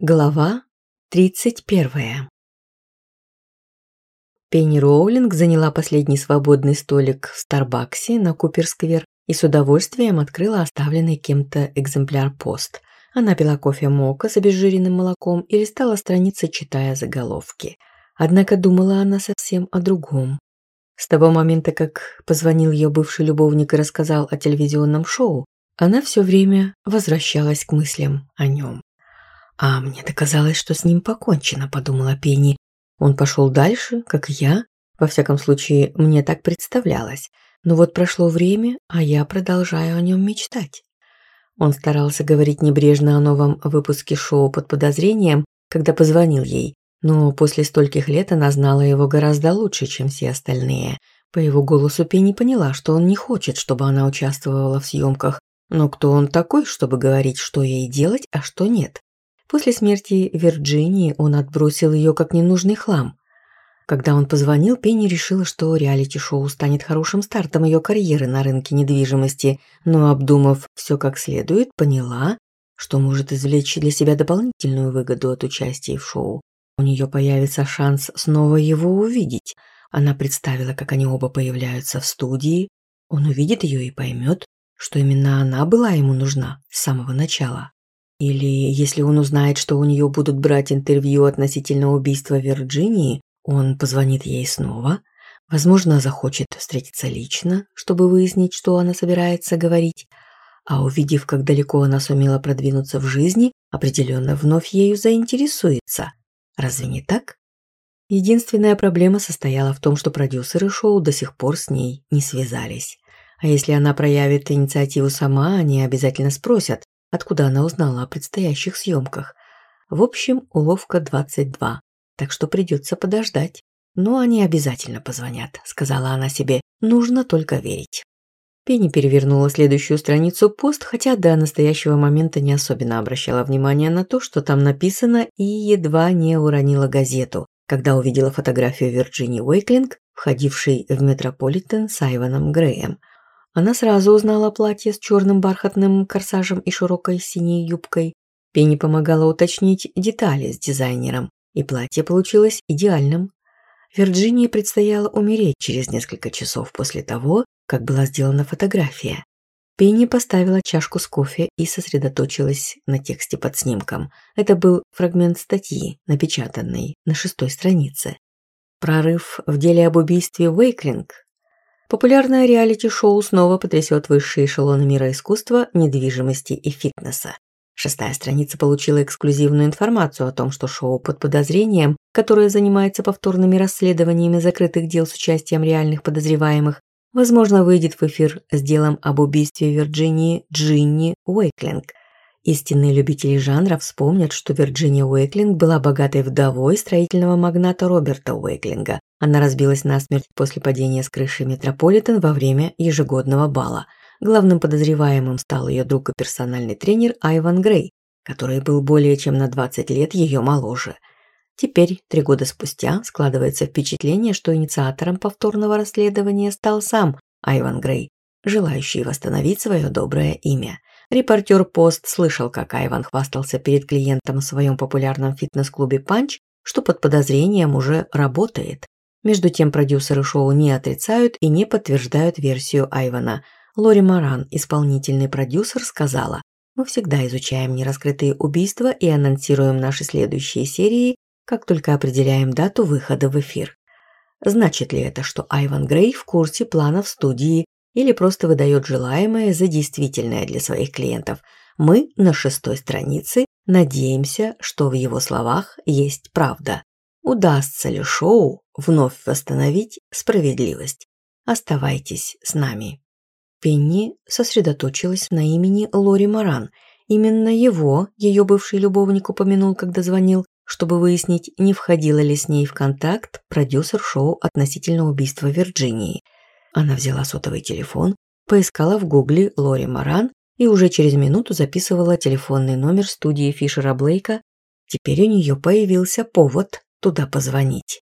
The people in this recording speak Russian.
Глава 31 Пенни Роулинг заняла последний свободный столик в Старбаксе на Куперсквер и с удовольствием открыла оставленный кем-то экземпляр пост. Она пила кофе мока с обезжиренным молоком и листала страницы, читая заголовки. Однако думала она совсем о другом. С того момента, как позвонил ее бывший любовник и рассказал о телевизионном шоу, она все время возвращалась А мне доказалось, что с ним покончено, подумала Пенни. Он пошел дальше, как и я. Во всяком случае, мне так представлялось. Но вот прошло время, а я продолжаю о нем мечтать. Он старался говорить небрежно о новом выпуске шоу под подозрением, когда позвонил ей. Но после стольких лет она знала его гораздо лучше, чем все остальные. По его голосу Пенни поняла, что он не хочет, чтобы она участвовала в съемках. Но кто он такой, чтобы говорить, что ей делать, а что нет? После смерти Вирджинии он отбросил ее как ненужный хлам. Когда он позвонил, Пенни решила, что реалити-шоу станет хорошим стартом ее карьеры на рынке недвижимости, но, обдумав все как следует, поняла, что может извлечь для себя дополнительную выгоду от участия в шоу. У нее появится шанс снова его увидеть. Она представила, как они оба появляются в студии. Он увидит ее и поймет, что именно она была ему нужна с самого начала. Или если он узнает, что у нее будут брать интервью относительно убийства Вирджинии, он позвонит ей снова, возможно, захочет встретиться лично, чтобы выяснить, что она собирается говорить, а увидев, как далеко она сумела продвинуться в жизни, определенно вновь ею заинтересуется. Разве не так? Единственная проблема состояла в том, что продюсеры шоу до сих пор с ней не связались. А если Откуда она узнала о предстоящих съемках. В общем, уловка 22, так что придется подождать. Но они обязательно позвонят, сказала она себе. Нужно только верить. Пенни перевернула следующую страницу пост, хотя до настоящего момента не особенно обращала внимание на то, что там написано, и едва не уронила газету, когда увидела фотографию Вирджинии Уэйклинг, входившей в Метрополитен с Айваном Греем. Она сразу узнала платье с черным бархатным корсажем и широкой синей юбкой. Пенни помогала уточнить детали с дизайнером, и платье получилось идеальным. Вирджинии предстояло умереть через несколько часов после того, как была сделана фотография. Пенни поставила чашку с кофе и сосредоточилась на тексте под снимком. Это был фрагмент статьи, напечатанной на шестой странице. Прорыв в деле об убийстве Уэйклинг Популярное реалити-шоу снова потрясет высшие эшелоны мира искусства, недвижимости и фитнеса. Шестая страница получила эксклюзивную информацию о том, что шоу «Под подозрением», которое занимается повторными расследованиями закрытых дел с участием реальных подозреваемых, возможно, выйдет в эфир с делом об убийстве Вирджинии Джинни Уэйклинг, Истинные любители жанра вспомнят, что Вирджиния Уэйклинг была богатой вдовой строительного магната Роберта Уэйклинга. Она разбилась насмерть после падения с крыши Метрополитен во время ежегодного бала. Главным подозреваемым стал ее друг и персональный тренер Айван Грей, который был более чем на 20 лет ее моложе. Теперь, три года спустя, складывается впечатление, что инициатором повторного расследования стал сам Айван Грей, желающий восстановить свое доброе имя – Репортер «Пост» слышал, как Айван хвастался перед клиентом в своем популярном фитнес-клубе «Панч», что под подозрением уже работает. Между тем продюсеры шоу не отрицают и не подтверждают версию Айвана. Лори Маран, исполнительный продюсер, сказала, «Мы всегда изучаем нераскрытые убийства и анонсируем наши следующие серии, как только определяем дату выхода в эфир». Значит ли это, что Айван Грей в курсе планов студии или просто выдает желаемое за действительное для своих клиентов. Мы на шестой странице надеемся, что в его словах есть правда. Удастся ли шоу вновь восстановить справедливость? Оставайтесь с нами. Пенни сосредоточилась на имени Лори Маран. Именно его ее бывший любовник упомянул, когда звонил, чтобы выяснить, не входила ли с ней в контакт продюсер шоу относительно убийства Вирджинии – она взяла сотовый телефон, поискала в гугле Лори Маран и уже через минуту записывала телефонный номер студии Фишера Блейка. Теперь у нее появился повод туда позвонить.